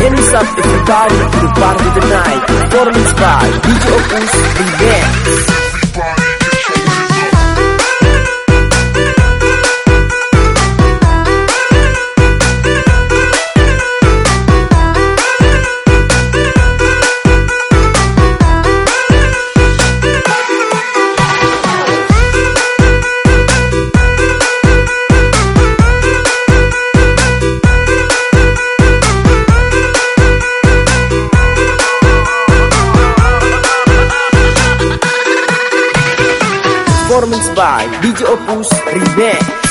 Hands up everybody to the party tonight. Performance by DJ Opus Remix by DJ Opus Remix